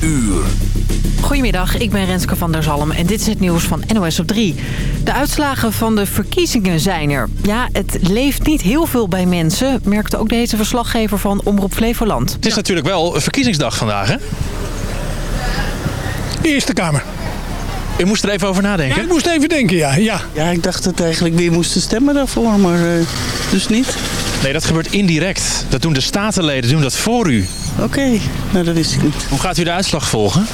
uur. Goedemiddag, ik ben Renske van der Zalm en dit is het nieuws van NOS op 3. De uitslagen van de verkiezingen zijn er. Ja, het leeft niet heel veel bij mensen, merkte ook deze verslaggever van Omroep Flevoland. Het is natuurlijk wel een verkiezingsdag vandaag, hè? Eerste Kamer. U moest er even over nadenken? Ja, ik moest even denken, ja. Ja, ja ik dacht dat eigenlijk weer moesten stemmen daarvoor, maar uh, dus niet. Nee, dat gebeurt indirect. Dat doen de statenleden, doen dat voor u. Oké, nou dat wist ik niet. Hoe gaat u de uitslag volgen?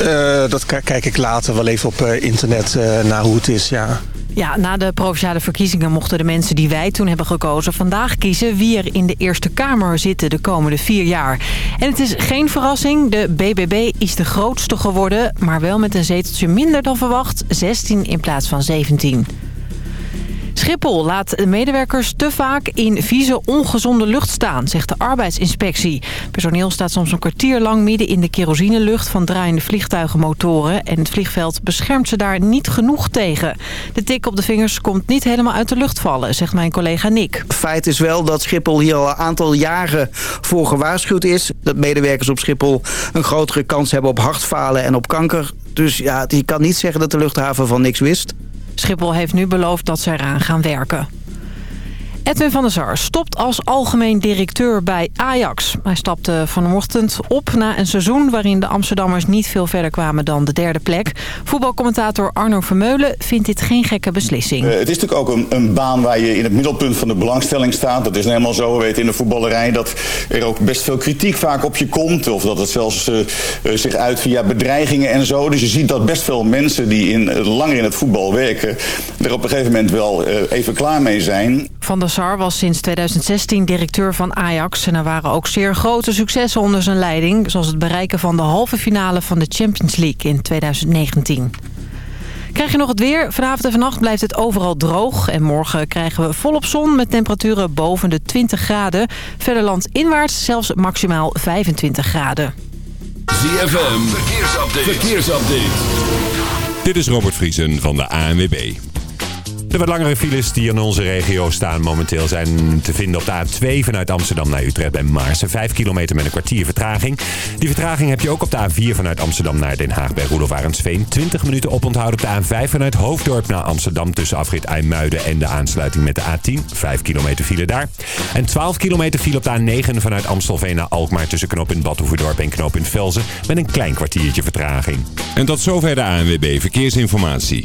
Uh, dat kijk ik later wel even op uh, internet naar hoe het is, ja. Ja, na de Provinciale Verkiezingen mochten de mensen die wij toen hebben gekozen... vandaag kiezen wie er in de Eerste Kamer zitten de komende vier jaar. En het is geen verrassing, de BBB is de grootste geworden... maar wel met een zeteltje minder dan verwacht, 16 in plaats van 17. Schiphol laat de medewerkers te vaak in vieze, ongezonde lucht staan, zegt de arbeidsinspectie. Personeel staat soms een kwartier lang midden in de kerosinelucht van draaiende vliegtuigenmotoren. En het vliegveld beschermt ze daar niet genoeg tegen. De tik op de vingers komt niet helemaal uit de lucht vallen, zegt mijn collega Nick. Feit is wel dat Schiphol hier al een aantal jaren voor gewaarschuwd is. Dat medewerkers op Schiphol een grotere kans hebben op hartfalen en op kanker. Dus ja, je kan niet zeggen dat de luchthaven van niks wist. Schiphol heeft nu beloofd dat ze eraan gaan werken. Edwin van der Sar stopt als algemeen directeur bij Ajax. Hij stapte vanochtend op na een seizoen waarin de Amsterdammers niet veel verder kwamen dan de derde plek. Voetbalcommentator Arno Vermeulen vindt dit geen gekke beslissing. Uh, het is natuurlijk ook een, een, baan waar je in het middelpunt van de belangstelling staat. Dat is nou helemaal zo, we weten in de voetballerij dat er ook best veel kritiek vaak op je komt. Of dat het zelfs uh, zich uit via bedreigingen en zo. Dus je ziet dat best veel mensen die in, langer in het voetbal werken... er op een gegeven moment wel even klaar mee zijn. Van der Sar was sinds 2016 directeur van Ajax... en er waren ook zeer grote successen onder zijn leiding... zoals het bereiken van de halve finale van de Champions League in 2019. Krijg je nog het weer? Vanavond en vannacht blijft het overal droog. En morgen krijgen we volop zon met temperaturen boven de 20 graden. Verder landinwaarts zelfs maximaal 25 graden. ZFM, verkeersupdate. verkeersupdate. Dit is Robert Vriesen van de ANWB. De wat langere files die in onze regio staan momenteel zijn te vinden op de A2 vanuit Amsterdam naar Utrecht bij Maarsen. 5 kilometer met een kwartier vertraging. Die vertraging heb je ook op de A4 vanuit Amsterdam naar Den Haag bij Roelof Arendsveen. 20 minuten oponthoud op de A5 vanuit Hoofddorp naar Amsterdam tussen afrit IJmuiden en de aansluiting met de A10. 5 kilometer file daar. En 12 kilometer file op de A9 vanuit Amstelveen naar Alkmaar tussen knooppunt Badhoevedorp en knooppunt Velzen met een klein kwartiertje vertraging. En tot zover de ANWB Verkeersinformatie.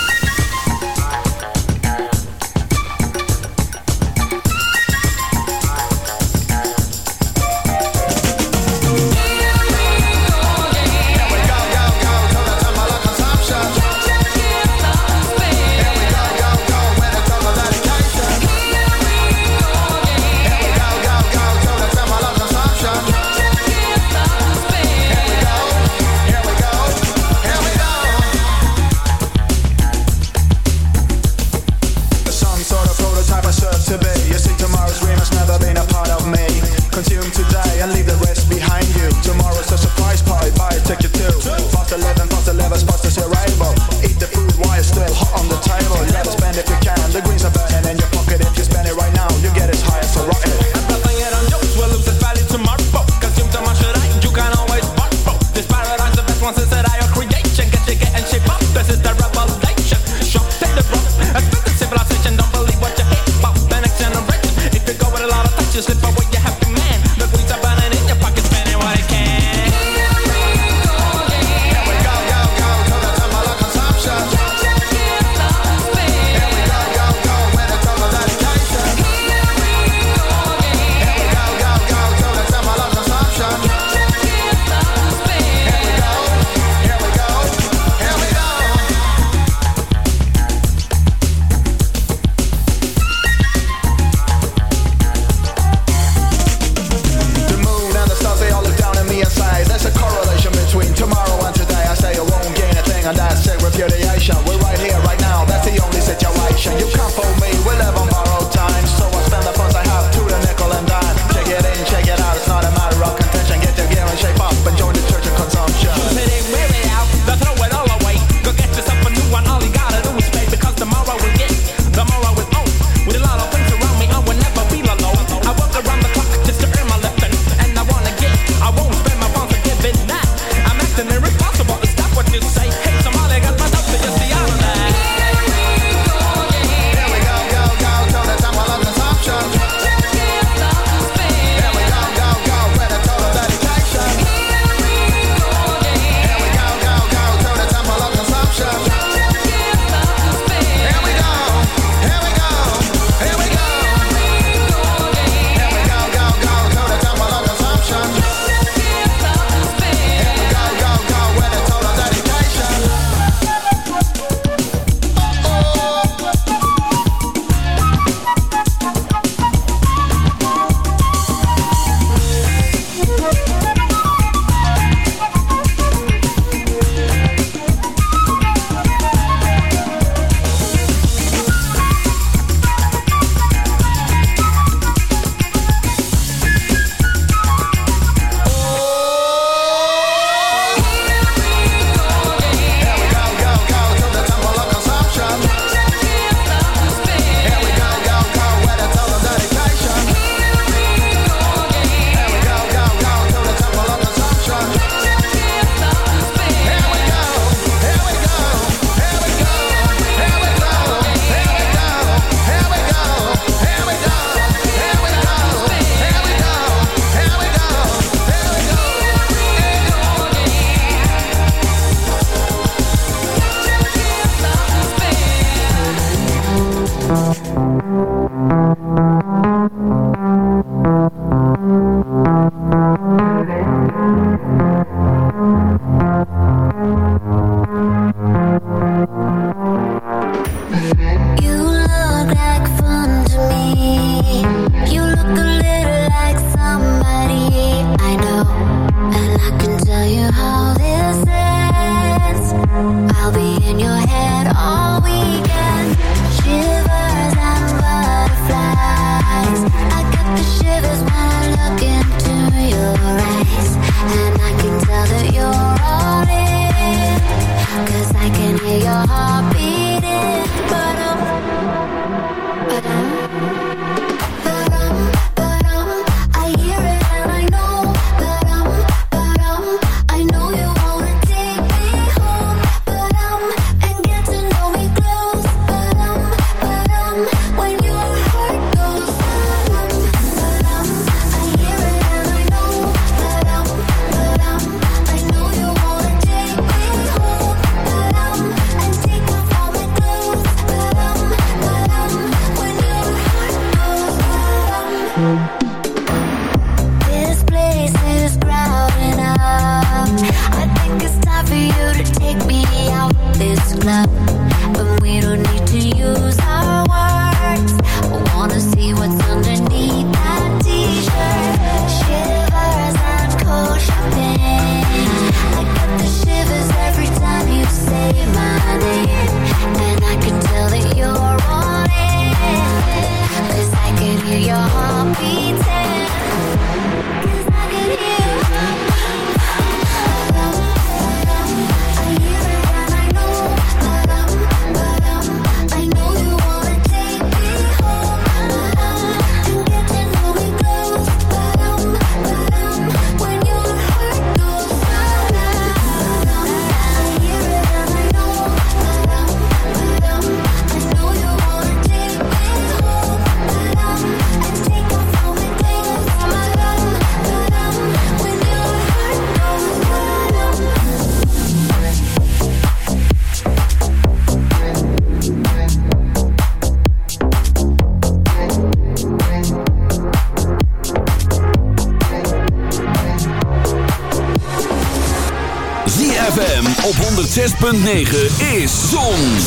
106.9 is Zon,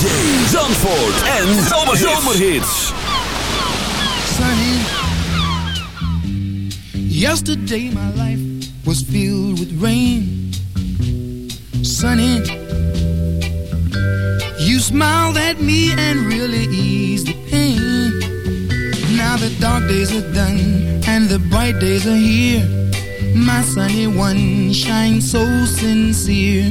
Zandvoort en Zomerhits. Sunny. Yesterday my life was filled with rain. Sunny. You smiled at me and really eased the pain. Now the dark days are done and the bright days are here. My sunny one shines so sincere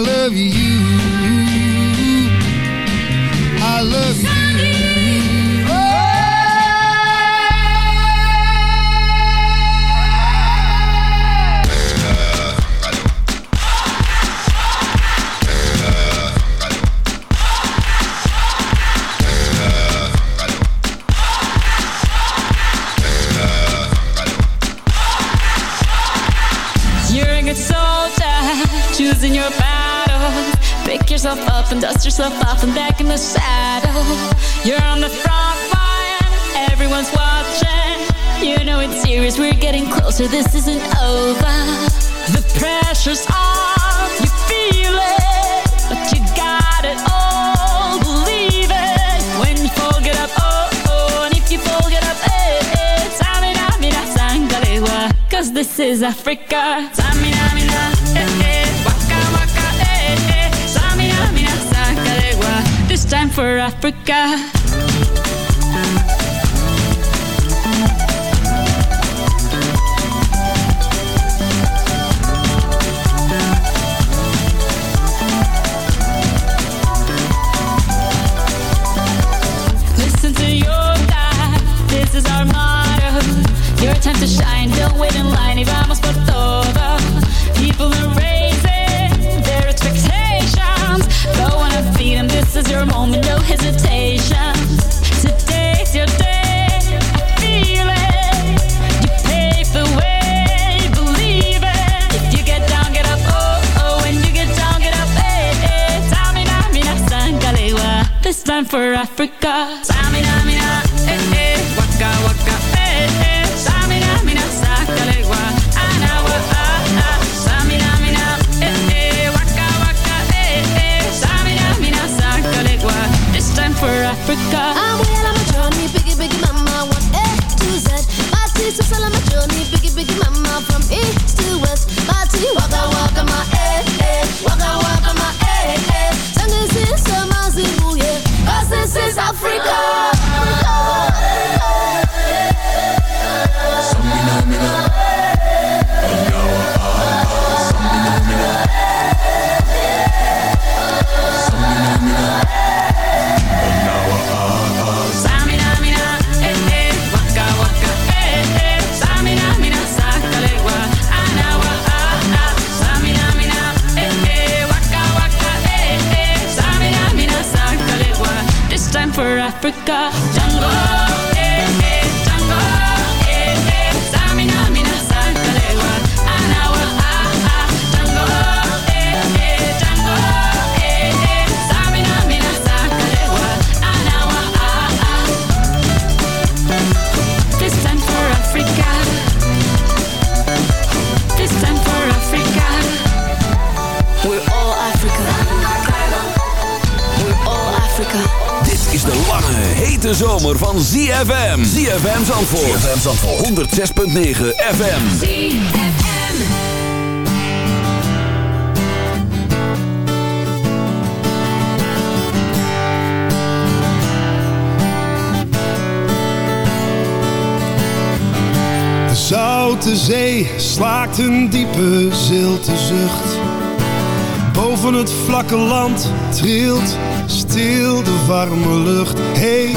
love you. It's serious, we're getting closer, this isn't over. The pressure's on, you feel it, but you got it all, believe it. When you fall, get up, oh, oh, and if you fall, get up, eh, eh. Tamina, mina, sangalewa, cause this is Africa. Tamina, mina, eh, eh, waka, waka, eh, eh. Tamina, mina, sangalewa, this time for Africa. Time to shine, don't wait in line y vamos por todo. People are raising their expectations. Go on and feed them, this is your moment, no hesitation. Today's your day, I feel it. You pave the way, believe it. If you get down, get up, oh, oh. When you get down, get up, eh, eh. Mina, sangalewa. This time for Africa. Africa. I'm on my journey, biggie, biggie, mama, one A to Z. My teeth so on my journey, biggie, biggie, mama, from east to west. My teeth waka, waka, my eh, eh, waka, waka, my eh, eh. Is yeah, 'cause this is Africa. Africa. ZFM. ZFM Zandvoort. ZFM Zandvoort. 106.9 FM. De zoute zee slaakt een diepe zilte zucht. Boven het vlakke land trilt stil de warme lucht. Hey,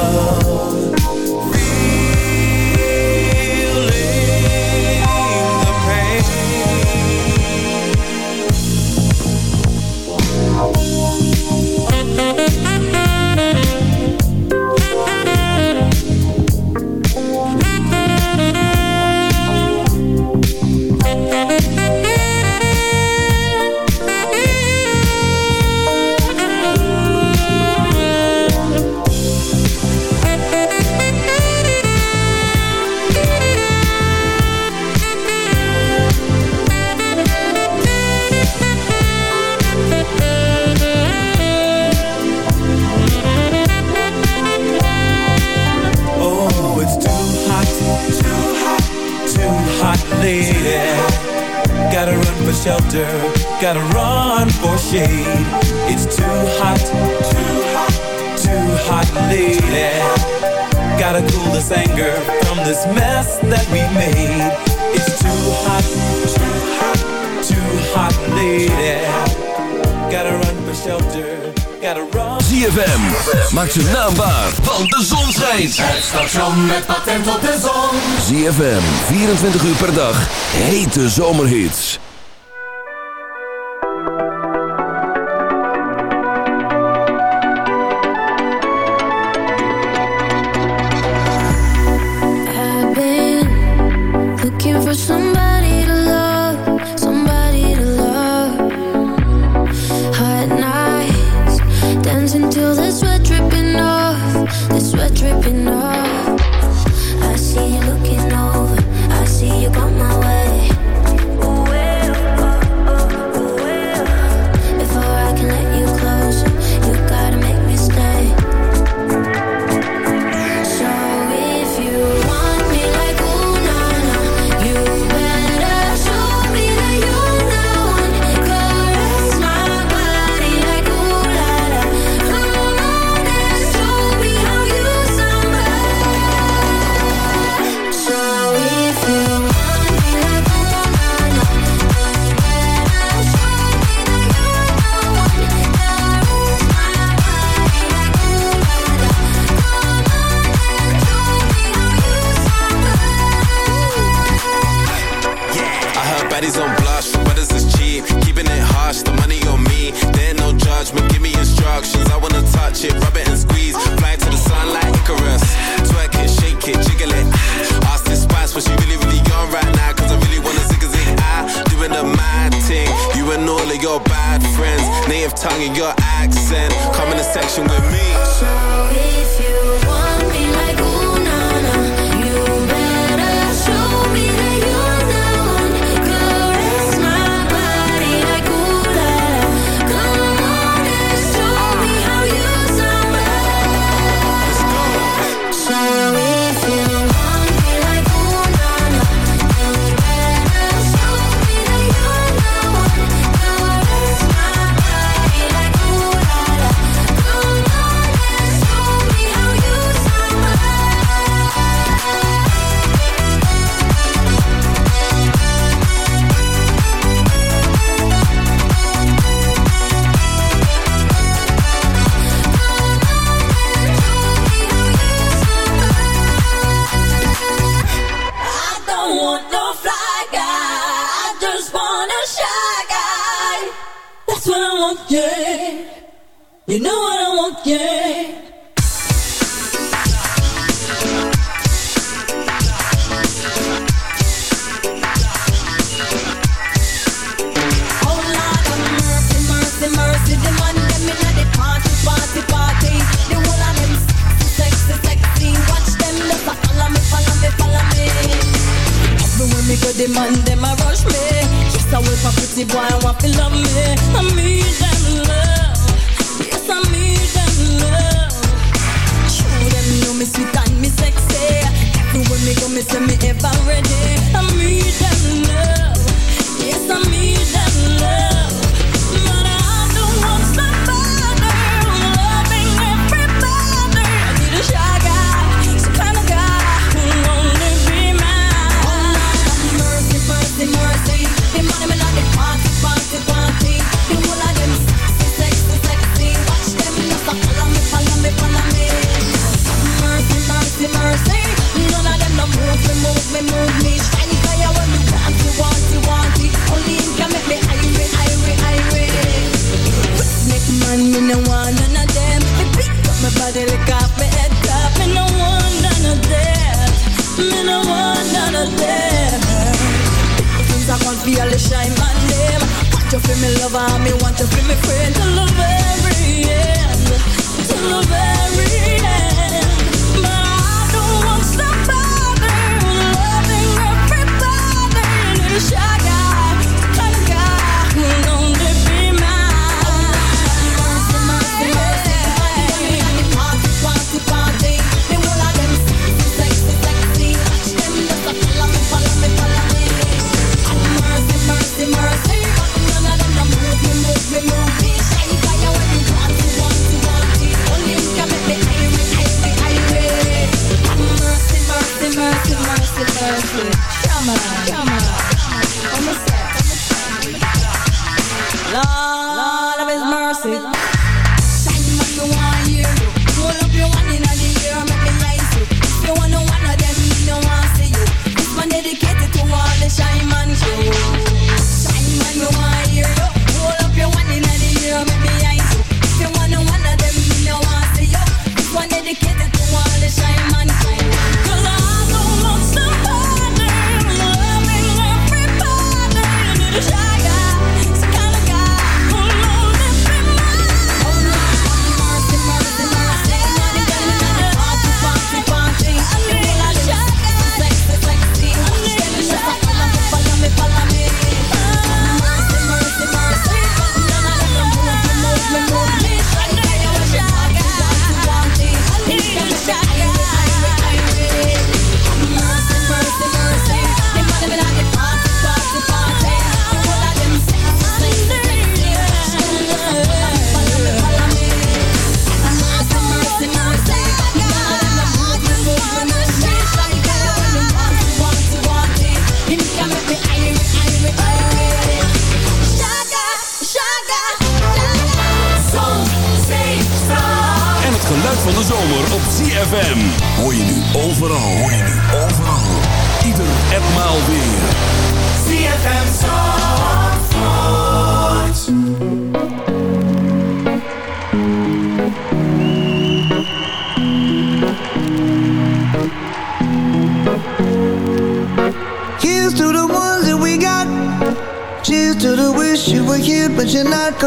Shelter, gotta run for shade. It's too hot, too hot, too hot, lady. Gotta cool this anger from this mess that we made. It's too hot, too hot, too hot, lady. Gotta run for shelter, gotta run. ZFM, maak ze naambaar, want de zon schijnt. Het station met patent op de zon. ZFM, 24 uur per dag, hete zomerhits. Baddies on blush, but this is cheap. Keeping it harsh, the money on me. There no judgment, give me instructions. I wanna touch it, rub it and squeeze. Fly to the sun like Icarus. Twerk it, shake it, jiggle it. Ask this spice what she really, really on right now. Cause I really wanna zig a zig I doing the mad thing. You and all of your bad friends. Native tongue and your accent. Come in the section with me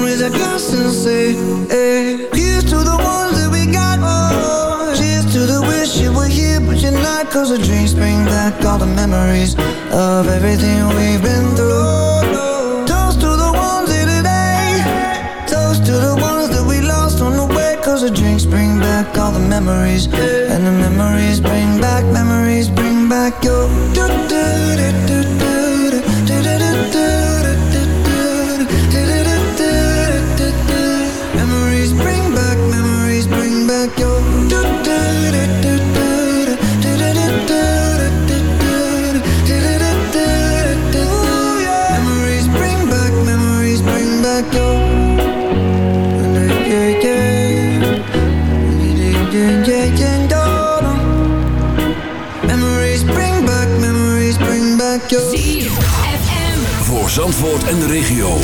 Raise a glass and say hey. To the ones that we got oh. Cheers to the wish here But you're Cause the drinks bring back all the memories Of everything we've been through. Toast to the ones here today. Toast to the ones that we lost on the way. Cause the drinks bring back all the memories. And the memories bring back, memories bring back your do, do, do, do, Zandvoort en de regio.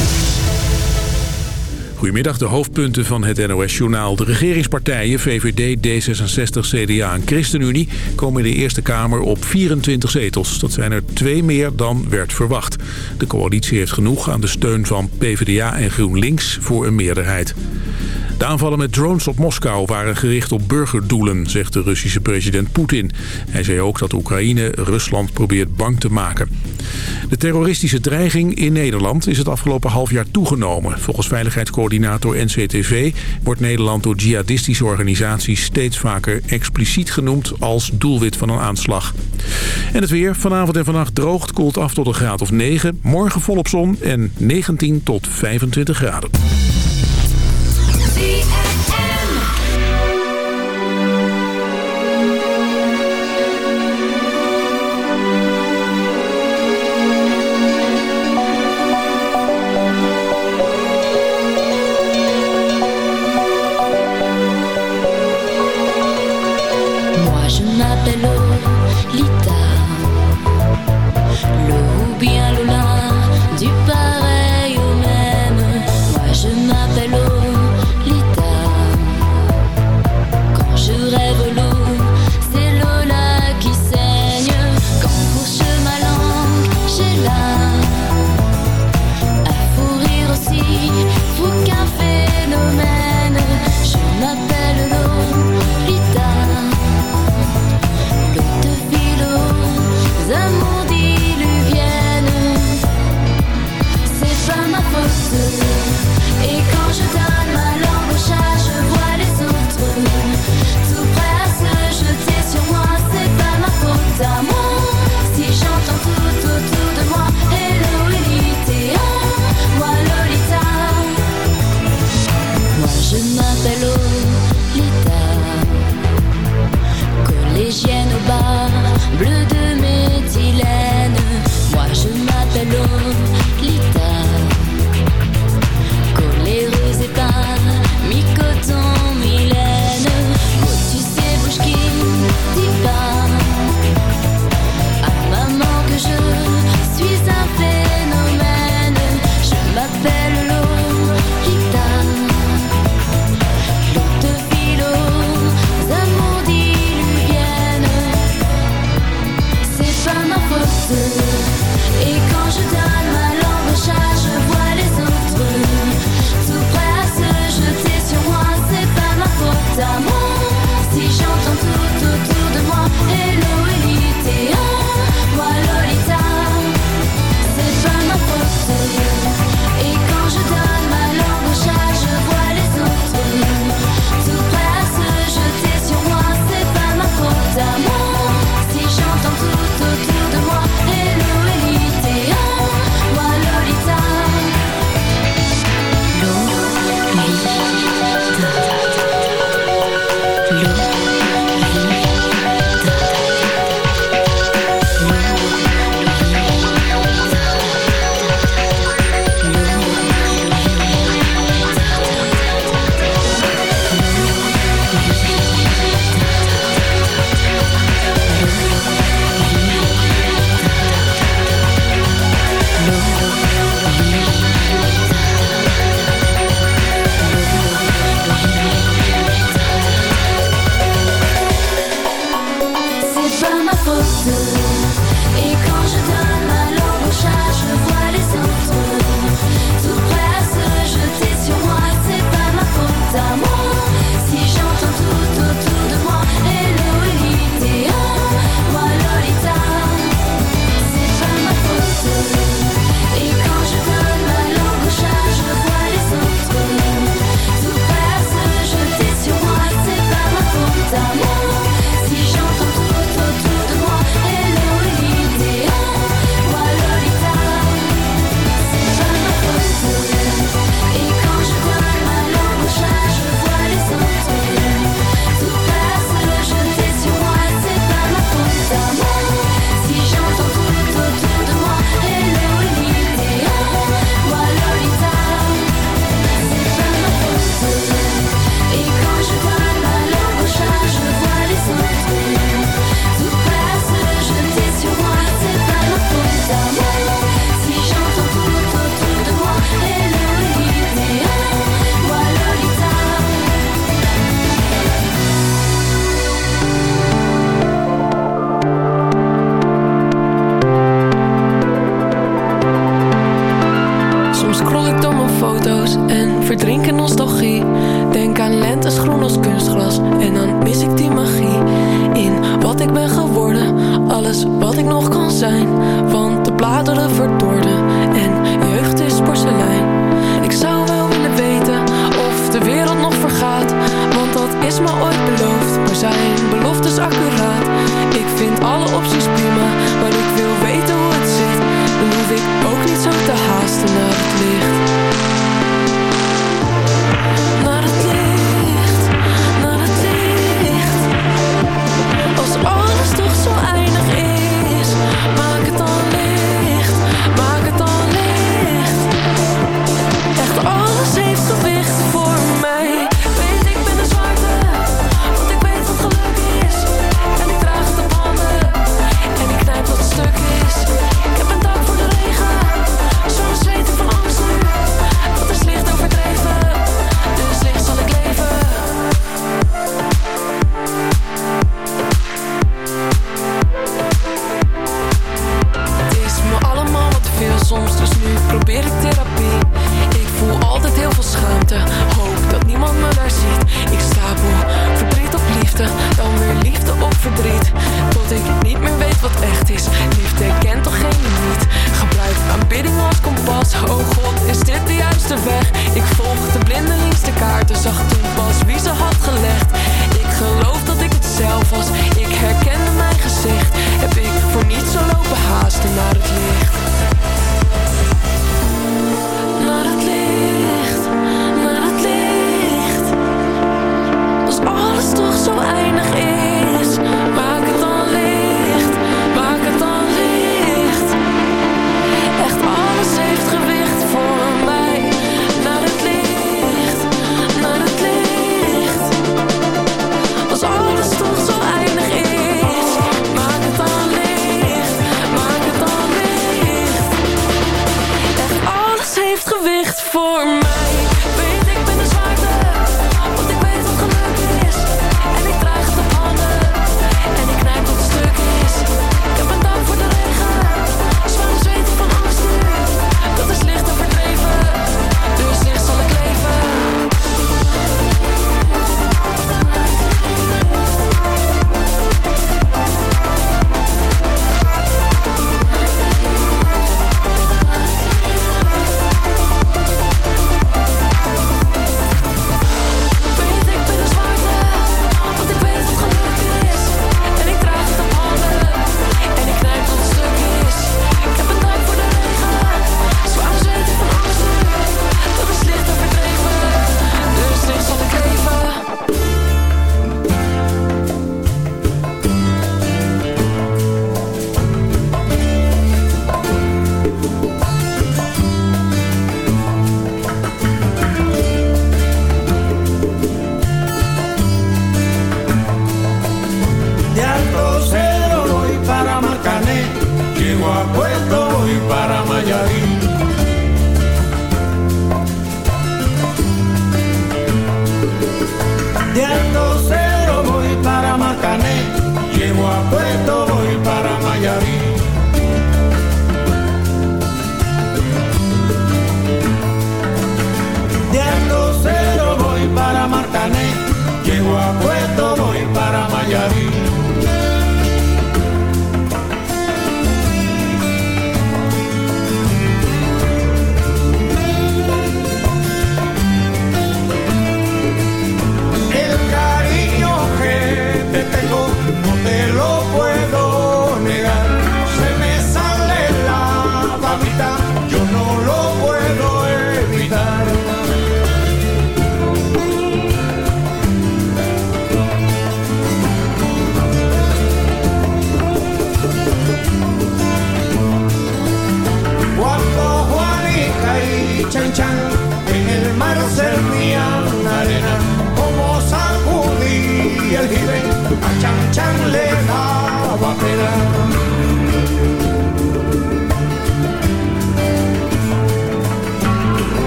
Goedemiddag, de hoofdpunten van het NOS-journaal. De regeringspartijen VVD, D66, CDA en ChristenUnie komen in de Eerste Kamer op 24 zetels. Dat zijn er twee meer dan werd verwacht. De coalitie heeft genoeg aan de steun van PvdA en GroenLinks voor een meerderheid. De aanvallen met drones op Moskou waren gericht op burgerdoelen, zegt de Russische president Poetin. Hij zei ook dat Oekraïne Rusland probeert bang te maken. De terroristische dreiging in Nederland is het afgelopen half jaar toegenomen. Volgens veiligheidscoördinator NCTV wordt Nederland door jihadistische organisaties steeds vaker expliciet genoemd als doelwit van een aanslag. En het weer, vanavond en vannacht droogt, koelt af tot een graad of 9. Morgen volop zon en 19 tot 25 graden. Happy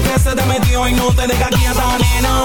que se te metió y no te deja quieta, nena.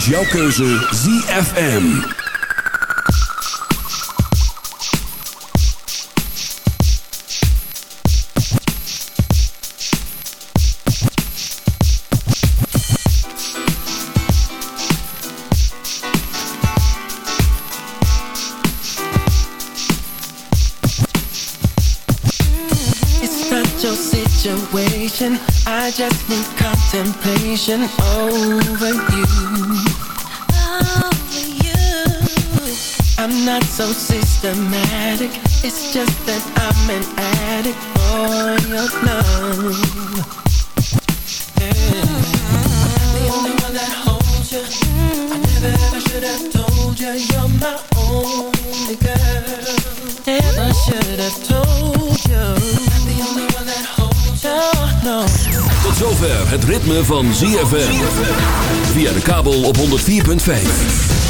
Is jouw keuze ZFM. I just need contemplation over systematic. It's just that I'm an addict for your love. Told. Tot zover het ritme van ZFM. Via de kabel op 104.5.